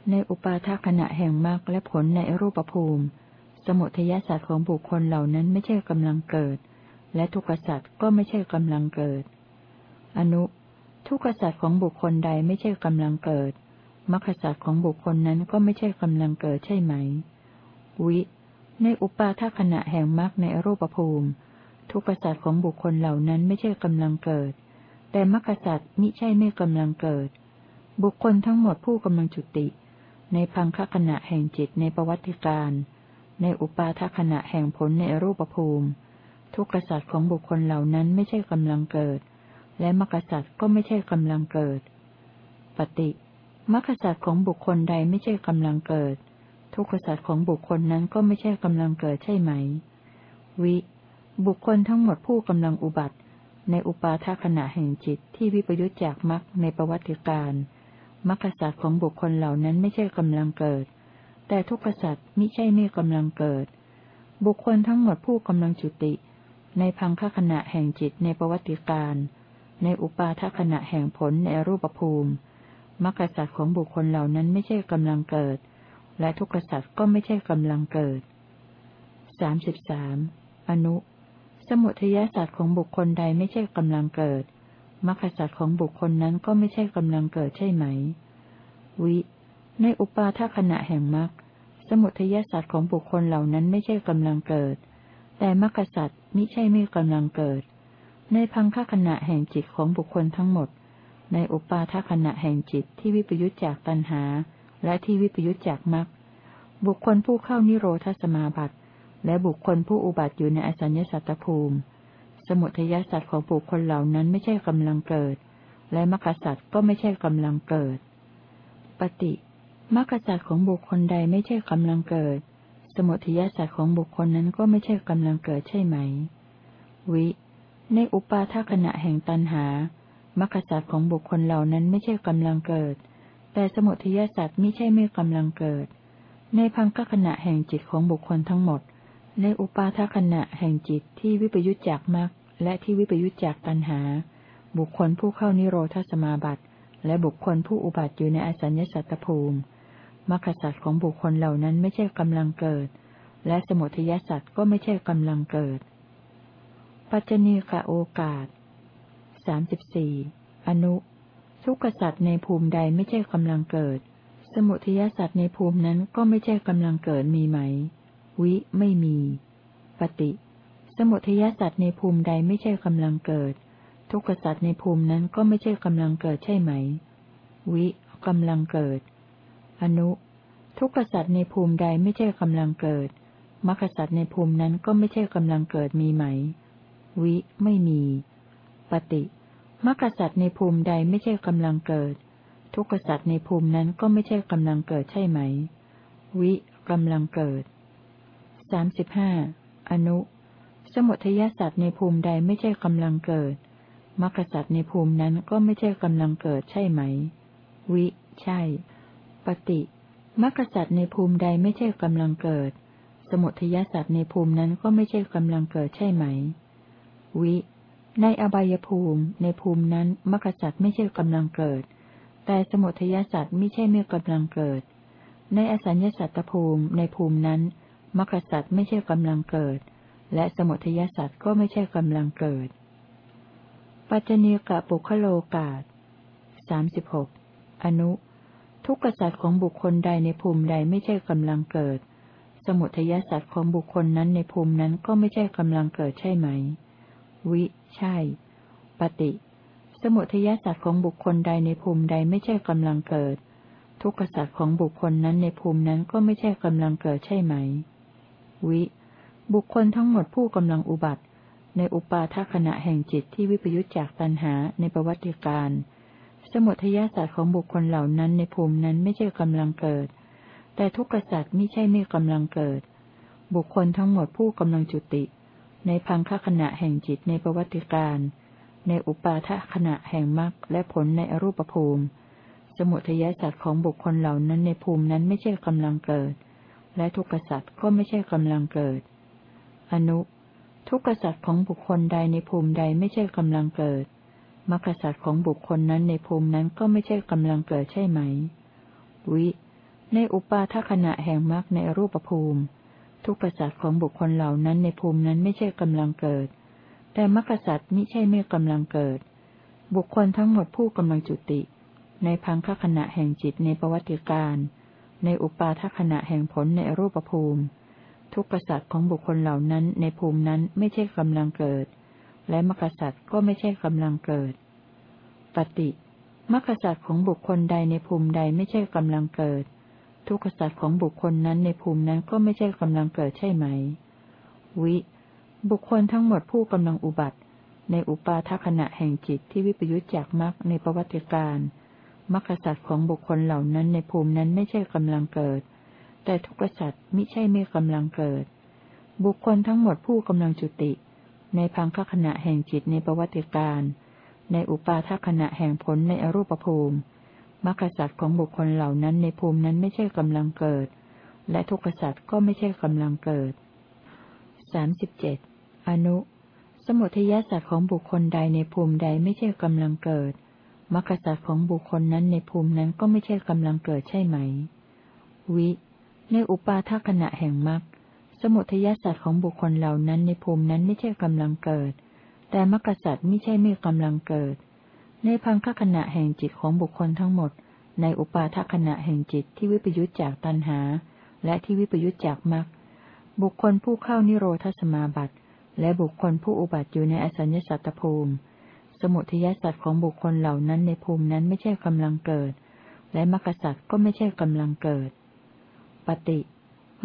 ในอุปาทขณะแห่งมรรคและผลในรูปภูมิ สมุทัยสัตว์ของบุคคลเหล่านั้นไม่ใช่กำลังเกิด และทุกขสัตว์ก็ไม่ใช่กำลังเกิด อนุ ทุกขสัตว์ของบุคคลใดไม่ใช่กำลังเกิดมรรคสัตว์ของบุคคลนั้นก็ไม่ใช่กำลังเกิดใช่ไหม วิ ในอุปาทขณะแห่งมรรคในรูปภูมิ ทุกขสัตว์ของบุคคลเหล่านั้นไม่ใช่กำลังเกิด แต่มรรคสัตว์มิใช่ไม่กำลังเกิด บุคคลทั้งหมดผู้กำลังจุติ ในพังคขณะแห่งจิตในประวัติการ ในอุปาทขณะแห่งผลในรูปภูมิ ทุกขสัตว์ของบุคคลเหล่านั้นไม่ใช่กำลังเกิด และมรรคสัตว์ก็ไม่ใช่กำลังเกิด ปฏิมรรคสัตว์ของบุคคลใดไม่ใช่กำลังเกิด ทุกขสัตว์ของบุคคลนั้นก็ไม่ใช่กำลังเกิดใช่ไหม วิ บุคคลทั้งหมดผู้กำลังอุบัติ ในอุปาทขณะแห่งจิตที่วิปยุจจากมรรคในประวัติการมรรคสัตว์ของบุคคลเหล่านั้นไม่ใช่กำลังเกิด แต่ทุกขสัตว์มิใช่ไม่กำลังเกิด บุคคลทั้งหมดผู้กำลังจุติ ในพังคขณะแห่งจิตในประวัติการในอุปาทขณะแห่งผลในรูปภูมิมรรคสัตว์ของบุคคลเหล่านั้นไม่ใช่กำลังเกิด และทุกขสัตว์ก็ไม่ใช่กำลังเกิดสามสิบสามอนุ สมุทัยสัตว์ของบุคคลใดไม่ใช่กำลังเกิดมรรคศาสตว์ของบุคคลนั้นก็ไม่ใช่กำลังเกิดใช่ไหม วิ ในอุปาทขณะแห่งมรรค สมุทัยสัตว์ของบุคคลเหล่านั้นไม่ใช่กำลังเกิด แต่มรรคสัตว์มิใช่ไม่กำลังเกิด ในพังคขณะแห่งจิตของบุคคลทั้งหมด ในอุปาทขณะแห่งจิตที่วิปยุจจากตัณหา และที่วิปยุจจากมรรคบุคคลผู้เข้านิโรธสมาบัติ และบุคคลผู้อุบัติอยู่ในอสัญญสัตตภูมิ สมุทัยสัตว์ของบุคคลเหล่านั้นไม่ใช่กำลังเกิด และมรรคสัตว์ก็ไม่ใช่กำลังเกิด ปฏิมรรคสัตว์ของบุคคลใดไม่ใช่กำลังเกิด สมุทัยสัตว์ของบุคคลนั้นก็ไม่ใช่กำลังเกิดใช่ไหม วิ ในอุปาทขณะแห่งตันหามรรคสัตว์ของบุคคลเหล่านั้นไม่ใช่กำลังเกิด แต่สมุทัยสัตว์ไม่ใช่ไม่กำลังเกิด ในพังคขณะแห่งจิตของบุคคลทั้งหมด ในอุปาทขณะแห่งจิตที่วิปยุจจากมรรคและที่วิปยุจจากตัณหา บุคคลผู้เข้านิโรธสมาบัติ และบุคคลผู้อุบัติอยู่ในอสัญญสัตตภูมิมรรคสัตว์ของบุคคลเหล่านั้นไม่ใช่กำลังเกิด และสมุทัยสัตว์ก็ไม่ใช่กำลังเกิด ปัจจณีกะโอกาสสามสิบสี่อนุ ทุกขสัตว์ในภูมิใดไม่ใช่กำลังเกิด สมุทัยสัตว์ในภูมินั้นก็ไม่ใช่กำลังเกิดมีไหม วิไม่มี ปฏิ สมุทัยสัตว์ในภูมิใดไม่ใช่กำลังเกิด ทุกขสัตว์ในภูมินั้นก็ไม่ใช่กำลังเกิดใช่ไหม วิกำลังเกิด อนุ ทุกขสัตว์ในภูมิใดไม่ใช่กำลังเกิดมรรคสัตว์ในภูมินั้นก็ไม่ใช่กำลังเกิดมีไหม วิไม่มี ปฏิ มรรคสัตว์ในภูมิใดไม่ใช่กำลังเกิด ทุกขสัตว์ในภูมินั้นก็ไม่ใช่กำลังเกิดใช่ไหม วิกำลังเกิดสามสิบห้าอนุ สมุทัยสัตว์ในภูมิใดไม่ใช่กำลังเกิดมรรคสัตว์ในภูมินั้นก็ไม่ใช่กำลังเกิดใช่ไหม วิ ใช่ ปฏิมรรคสัตว์ในภูมิใดไม่ใช่กำลังเกิด สมุทัยสัตว์ในภูมินั้นก็ไม่ใช่กำลังเกิดใช่ไหม วิ ในอบายภูมิในภูมินั้นมรรคสัตว์ไม่ใช่กำลังเกิด แต่สมุทัยสัตว์ไม่ใช่ไม่กำลังเกิด ในอสัญญสัตตภูมิในภูมินั้นมรรคสัตว์ไม่ใช่กำลังเกิด และสมุทัยสัตว์ก็ไม่ใช่กำลังเกิด ปัจจเนกะปุคโลกาสสามสิบหกอนุ ทุกขสัตว์ของบุคคลใดในภูมิใดไม่ใช่กำลังเกิด สมุทัยสัตว์ของบุคคลนั้นในภูมินั้นก็ไม่ใช่กำลังเกิดใช่ไหม วิ ใช่ ปฏิ สมุทัยสัตว์ของบุคคลใดในภูมิใดไม่ใช่กำลังเกิด ทุกขสัตว์ของบุคคลนั้นในภูมินั้นก็ไม่ใช่กำลังเกิดใช่ไหม วิ บุคคลทั้งหมดผู้กำลังอุบัติ ในอุปาทขณะแห่งจิตที่วิปยุจจากตัณหาในประวัติการสมุทัยศาสตร์ของบุคคลเหล่านั้นในภูมินั้นไม่ใช่กำลังเกิด แต่ทุกขสัตว์ไม่ใช่ไม่กำลังเกิด บุคคลทั้งหมดผู้กำลังจุติ ในพังคขณะแห่งจิตในประวัติการ ในอุปาทขณะแห่งมรรคและผลในอรูปภูมิ สมุทัยศาสตร์ของบุคคลเหล่านั้นในภูมินั้นไม่ใช่กำลังเกิด และทุกขสัตว์ก็ไม่ใช่กำลังเกิด อนุ ทุกขสัตว์ของบุคคลใดในภูมิใดไม่ใช่กำลังเกิดมรรคสัตว์ของบุคคลนั้นในภูมินั้นก็ไม่ใช่กำลังเกิดใช่ไหม วิ ในอุปาทขณะแห่งมรรคในรูปภูมิ ทุกขสัตว์ของบุคคลเหล่านั้นในภูมินั้นไม่ใช่กำลังเกิด แต่มรรคสัตว์มิใช่ไม่กำลังเกิด บุคคลทั้งหมดผู้กำลังจุติ ในพังคขณะแห่งจิตในประวัติการ ในอุปาทขณะแห่งผลในรูปภูมิ ทุกขสัตว์ของบุคคลเหล่านั้นในภูมินั้นไม่ใช่กำลังเกิด และมรรคสัตว์ก็ไม่ใช่กำลังเกิด ปฏิมรรคสัตว์ของบุคคลใดในภูมิใดไม่ใช่กำลังเกิด ทุกขสัตว์ของบุคคลนั้นในภูมินั้นก็ไม่ใช่กำลังเกิดใช่ไหม วิ บุคคลทั้งหมดผู้กำลังอุบัติ ในอุปาทขณะแห่งจิตที่วิปยุจจากมรรคในประวัติการมรรคสัตว์ของบุคคลเหล่านั้นในภูมินั้นไม่ใช่กำลังเกิด แต่ทุกขสัตว์มิใช่ไม่กำลังเกิด บุคคลทั้งหมดผู้กำลังจุติ ในพังคขณะแห่งจิตในประวัติการในอุปาทขณะแห่งผลในอรูปภูมิ มรรคสัตว์ของบุคคลเหล่านั้นในภูมินั้นไม่ใช่กำลังเกิด และทุกขสัตว์ก็ไม่ใช่กำลังเกิดสามสิบเจ็ดอนุ สมุทัยสัตว์ของบุคคลใดในภูมิใดไม่ใช่กำลังเกิดมรรคสัตว์ของบุคคลนั้นในภูมินั้นก็ไม่ใช่กำลังเกิดใช่ไหม วิ ในอุปาทขณะแห่งมรรคสมุทัยสัตว์ของบุคคลเหล่านั้นในภูมินั้นไม่ใช่กำลังเกิด แต่มรรคสัตว์ไม่ใช่ไม่กำลังเกิด ในพังคขณะแห่งจิตของบุคคลทั้งหมด ในอุปาทขณะแห่งจิตที่วิปยุจจากตัณหา และที่วิปยุจจากมรรคบุคคลผู้เข้านิโรธสมาบัติ และบุคคลผู้อุบัติอยู่ในอสัญญสัตตภูมิ สมุทัยสัตว์ของบุคคลเหล่านั้นในภูมินั้นไม่ใช่กำลังเกิด และมรรคสัตว์ก็ไม่ใช่กำลังเกิด ปฏิ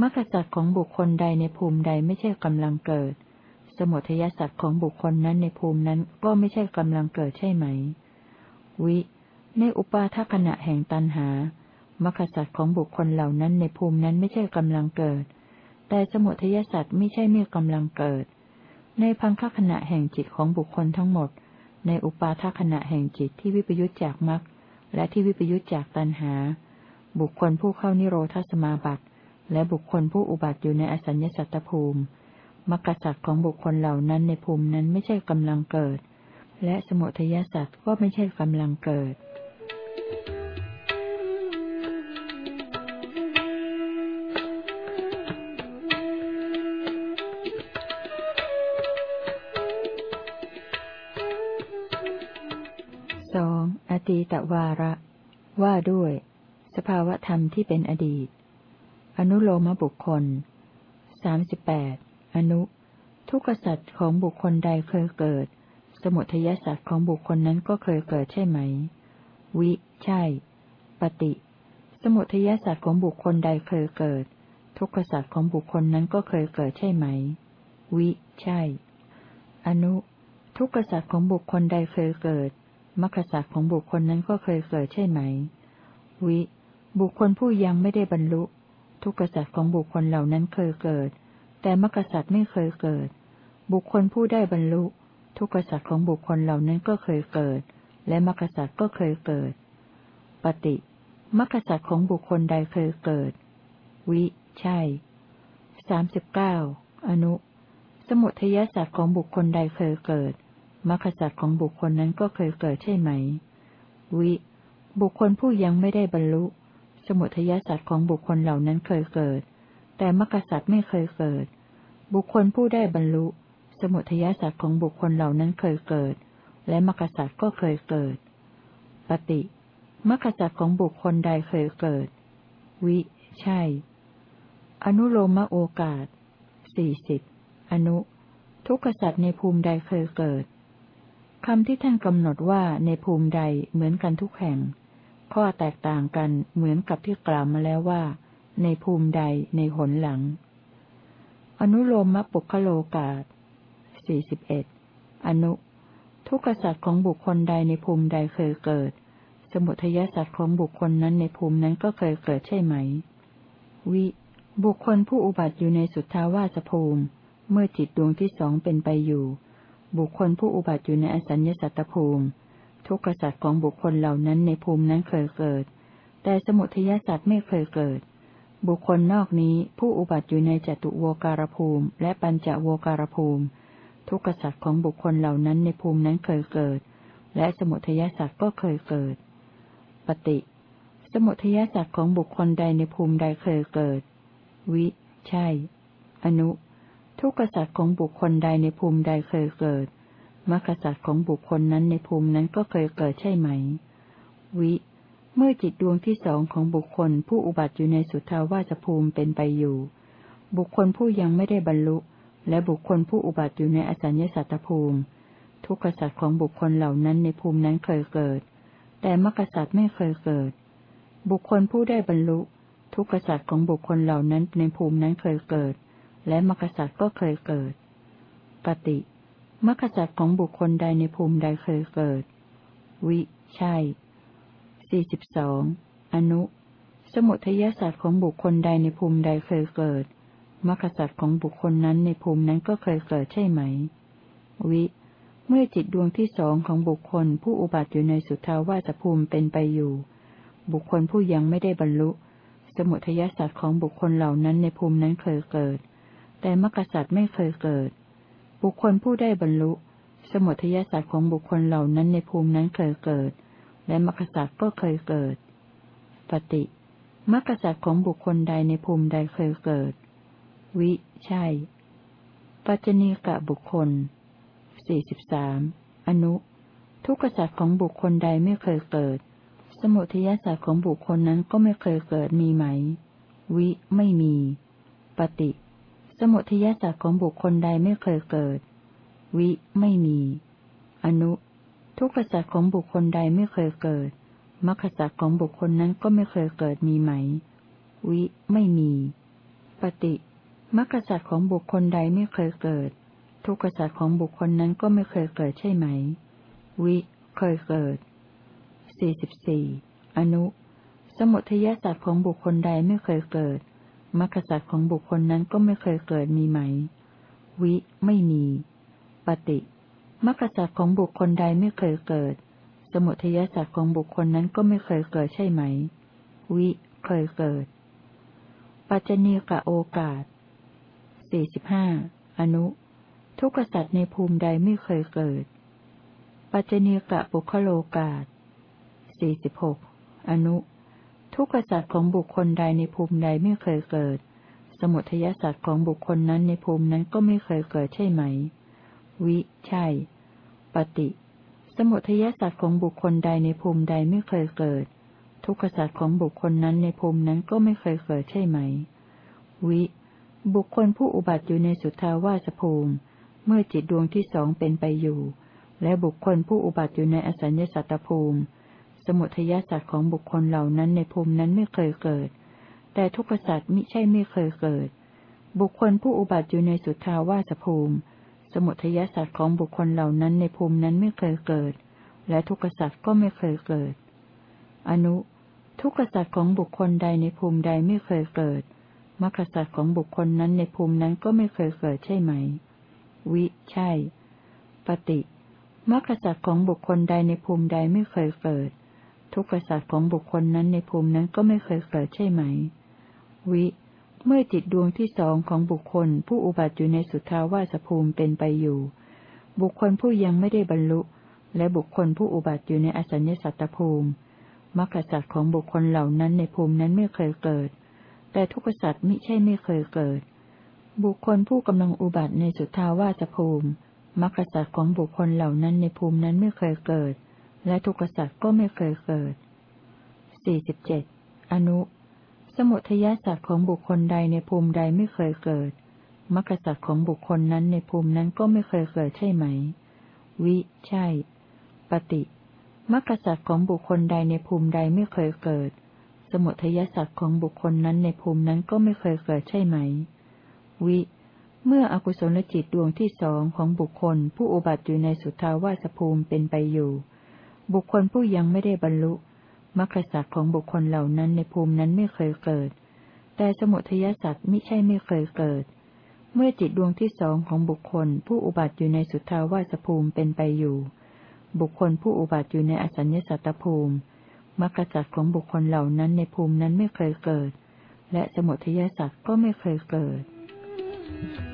มรรคสัตว์ของบุคคลใดในภูมิใดไม่ใช่กำลังเกิด สมุทัยสัตว์ของบุคคลนั้นในภูมินั้นก็ไม่ใช่กำลังเกิดใช่ไหม วิ ในอุปาทขณะแห่งตันหา มรรคสัตว์ของบุคคลเหล่านั้นในภูมินั้นไม่ใช่กำลังเกิด แต่สมุทัยสัตว์ไม่ใช่ไม่กำลังเกิด ในพังคขณะแห่งจิตของบุคคลทั้งหมด ในอุปาทขณะแห่งจิตที่วิปยุจจากมรรคและที่วิปยุจจากตันหา บุคคลผู้เข้านิโรธสมาบัติ และบุคคลผู้อุบัติอยู่ในอสัญญสัตตภูมิมรรคสัตว์ของบุคคลเหล่านั้นในภูมินั้นไม่ใช่กำลังเกิด และสมุทัยสัตว์ก็ไม่ใช่กำลังเกิด สองอตีตวาระ ว่าด้วย สภาวธรรมที่เป็นอดีต อนุโลมบุคคลสามสิบแปดอนุ ทุกขสัตว์ของบุคคลใดเคยเกิด สมุทัยสัตว์ของบุคคลนั้นก็เคยเกิดใช่ไหม วิ ใช่ ปฏิ สมุทัยสัตว์ของบุคคลใดเคยเกิด ทุกขสัตว์ของบุคคลนั้นก็เคยเกิดใช่ไหม วิ ใช่ อนุ ทุกขสัตว์ของบุคคลใดเคยเกิดมรรคสัตว์ของบุคคลนั้นก็เคยเกิดใช่ไหม วิ บุคคลผู้ยังไม่ได้บรรลุ ทุกขสัตว์ของบุคคลเหล่านั้นเคยเกิด แต่มรรคสัตว์ไม่เคยเกิด บุคคลผู้ได้บรรลุ ทุกขสัตว์ของบุคคลเหล่านั้นก็เคยเกิด และมรรคสัตว์ก็เคยเกิด ปฏิมรรคสัตว์ของบุคคลใดเคยเกิด วิ ใช่สามสิบเก้าอนุ สมุทัยสัตว์ของบุคคลใดเคยเกิดมรรคสัตว์ของบุคคลนั้นก็เคยเกิดใช่ไหม วิ บุคคลผู้ยังไม่ได้บรรลุ สมุทัยสัตว์ของบุคคลเหล่านั้นเคยเกิด แต่มรรคสัตว์ไม่เคยเกิด บุคคลผู้ได้บรรลุ สมุทัยสัตว์ของบุคคลเหล่านั้นเคยเกิด และมรรคสัตว์ก็เคยเกิด ปฏิมรรคสัตว์ของบุคคลใดเคยเกิด วิ ใช่ อนุโลมโอกาสสี่สิบอนุ ทุกขสัตว์ในภูมิใดเคยเกิดคำที่ท่านกำหนดว่าในภูมิใดเหมือนกันทุกแห่ง ข้อแตกต่างกันเหมือนกับที่กล่าวมาแล้วว่า ในภูมิใดในหนหลัง อนุโลมมปุคโลกาส สี่สิบเอ็ดอนุ ทุกขสัตว์ของบุคคลใดในภูมิใดเคยเกิด สมุทัยสัตว์ของบุคคลนั้นในภูมินั้นก็เคยเกิดใช่ไหม วิ บุคคลผู้อุบัติอยู่ในสุทธาวาสภูมิ เมื่อจิตดวงที่สองเป็นไปอยู่ บุคคลผู้อุบัติอยู่ในอสัญญสัตตภูมิ ทุกขสัตว์ของบุคคลเหล่านั้นในภูมินั้นเคยเกิด แต่สมุทัยสัตว์ไม่เคยเกิดบุคคลนอกนี้ผู้อุบัติอยู่ในจตุโวการภูมิ และปัญจโวการภูมิ ทุกขสัตว์ของบุคคลเหล่านั้นในภูมินั้นเคยเกิด และสมุทัยสัตว์ก็เคยเกิด ปฏิ สมุทัยสัตว์ของบุคคลใดในภูมิใดเคยเกิด วิ ใช่ อนุ ทุกขสัตว์ของบุคคลใดในภูมิใดเคยเกิดมรรคสัตว์ของบุคคลนั้นในภูมินั้นก็เคยเกิดใช่ไหม วิ เมื่อจิตดวงที่สองของบุคคลผู้อุบัติอยู่ในสุทธาวาสภูมิเป็นไปอยู่ บุคคลผู้ยังไม่ได้บรรลุ และบุคคลผู้อุบัติอยู่ในอสัญญสัตตภูมิ ทุกขสัตว์ของบุคคลเหล่านั้นในภูมินั้นเคยเกิด แต่มรรคสัตว์ไม่เคยเกิด บุคคลผู้ได้บรรลุ ทุกขสัตว์ของบุคคลเหล่านั้นในภูมินั้นเคยเกิด และมรรคสัตว์ก็เคยเกิด ปฏิมรรคสัตว์ของบุคคลใดในภูมิใดเคยเกิด วิ ใช่สี่สิบสองอนุ สมุทัยสัตว์ของบุคคลใดในภูมิใดเคยเกิด มรรคสัตว์ของบุคคลนั้นในภูมินั้นก็เคยเกิดใช่ไหม วิ เมื่อจิตดวงที่สองของบุคคลผู้อุบัติอยู่ในสุทธาวาสภูมิเป็นไปอยู่ บุคคลผู้ยังไม่ได้บรรลุ สมุทัยสัตว์ของบุคคลเหล่านั้นในภูมินั้นเคยเกิด แต่มรรคสัตว์ไม่เคยเกิด บุคคลผู้ได้บรรลุ สมุทัยสัตว์ของบุคคลเหล่านั้นในภูมินั้นเคยเกิด และมรรคสัตว์ก็เคยเกิด ปฏิมรรคสัตว์ของบุคคลใดในภูมิใดเคยเกิด วิ ใช่ ปัจจณีกะบุคคลสี่สิบสามอนุ ทุกขสัตว์ของบุคคลใดไม่เคยเกิด สมุทัยสัตว์ของบุคคลนั้นก็ไม่เคยเกิดมีไหม วิ ไม่มี ปฏิ สมุทยสัตว์ของบุคคลใดไม่เคยเกิด วิ ไม่มี อนุ ทุกขสัตว์ของบุคคลใดไม่เคยเกิดมรรคสัตว์ของบุคคลนั้นก็ไม่เคยเกิดมีไหม วิ ไม่มี ปฏิ มรรคสัตว์ของบุคคลใดไม่เคยเกิด ทุกขสัตว์ของบุคคลนั้นก็ไม่เคยเกิดใช่ไหม วิ เคยเกิด สี่สิบสี่ อนุ สมุทยสัตว์ของบุคคลใดไม่เคยเกิด มรรคสัตว์ของบุคคลนั้นก็ไม่เคยเกิดมีไหม วิ ไม่มี ปฏิมรรคสัตว์ของบุคคลใดไม่เคยเกิด สมุทัยสัตว์ของบุคคลนั้นก็ไม่เคยเกิดใช่ไหม วิ เคยเกิด ปัจจเนกะโอกาส สี่สิบห้าอนุ ทุกสัตว์ในภูมิใดไม่เคยเกิด ปัจจเนกะบุคโลกาสสี่สิบหกอนุ ทุกขสัตว์ของบุคคลใดในภูมิใดไม่เคยเกิด สมุทัยสัตว์ของบุคคลนั้นในภูมินั้นก็ไม่เคยเกิดใช่ไหม วิ ใช่ ปฏิ สมุทัยสัตว์ของบุคคลใดในภูมิใดไม่เคยเกิด ทุกขสัตว์ของบุคคลนั้นในภูมินั้นก็ไม่เคยเกิดใช่ไหม วิ บุคคลผู้อุบัติอยู่ในสุทธาวาสภูมิ เมื่อจิตดวงที่สองเป็นไปอยู่ และบุคคลผู้อุบัติอยู่ในอสัญญสัตตภูมิ สมุทยสัตว์ของบุคคลเหล่านั้นในภูมินั้นไม่เคยเกิด แต่ทุกขสัตว์มิใช่ไม่เคยเกิด บุคคลผู้อุบัติอยู่ในสุทธาวาสภูมิ สมุทยสัตว์ของบุคคลเหล่านั้นในภูมินั้นไม่เคยเกิด และทุกขสัตว์ก็ไม่เคยเกิด อนุ ทุกขสัตว์ของบุคคลใดในภูมิใดไม่เคยเกิด มรรคสัตว์ของบุคคลนั้นในภูมินั้นก็ไม่เคยเกิดใช่ไหม วิ ใช่ ปฏิมรรคสัตว์ของบุคคลใดในภูมิใดไม่เคยเกิด ทุกขสัตว์ของบุคคลนั้นในภูมินั้นก็ไม่เคยเกิดใช่ไหม วิ เมื่อจิตดวงที่สองของบุคคล ผู้อุบัติอยู่ในสุทธาวาสภูมิเป็นไปอยู่ บุคคลผู้ยังไม่ได้บรรลุ และบุคคลผู้อุบัติอยู่ในอสัญญสัตตภูมิมรรคสัตว์ของบุคคลเหล่านั้นในภูมินั้นไม่เคยเกิด แต่ทุกขสัตว์มิใช่ไม่เคยเกิด บุคคลผู้กำลังอุบัติในสุทาวาสภูมิมรรคสัตว์ของบุคคลเหล่านั้นในภูมินั้นไม่เคยเกิด และทุกขสัตว์ก็ไม่เคยเกิดสี่สิบเจ็ดอนุ สมุทยสัตว์ของบุคคลใดในภูมิใดไม่เคยเกิดมรรคสัตว์ของบุคคลนั้นในภูมินั้นก็ไม่เคยเกิดใช่ไหม วิ ใช่ ปฏิมรรคสัตว์ของบุคคลใดในภูมิใดไม่เคยเกิด สมุทยสัตว์ของบุคคลนั้นในภูมินั้นก็ไม่เคยเกิดใช่ไหม วิ เมื่ออกุศลจิตดวงที่สองของบุคคล ผู้อุบัติอยู่ในสุทธาวาสภูมิเป็นไปอยู่ บุคคลผู้ยังไม่ได้บรรลุมรรคสัตว์ของบุคคลเหล่านั้นในภูมินั้นไม่เคยเกิด แต่สมุทยสัตว์ไม่ใช่ไม่เคยเกิด เมื่อจิตดวงที่สองของบุคคล ผู้อุบัติอยู่ในสุทธาวาสภูมิเป็นไปอยู่ บุคคลผู้อุบัติอยู่ในอสัญญสัตตภูมิ มรรคสัตว์ของบุคคลเหล่านั้นในภูมินั้นไม่เคยเกิด และสมุทยสัตว์ก็ไม่เคยเกิด Thank you.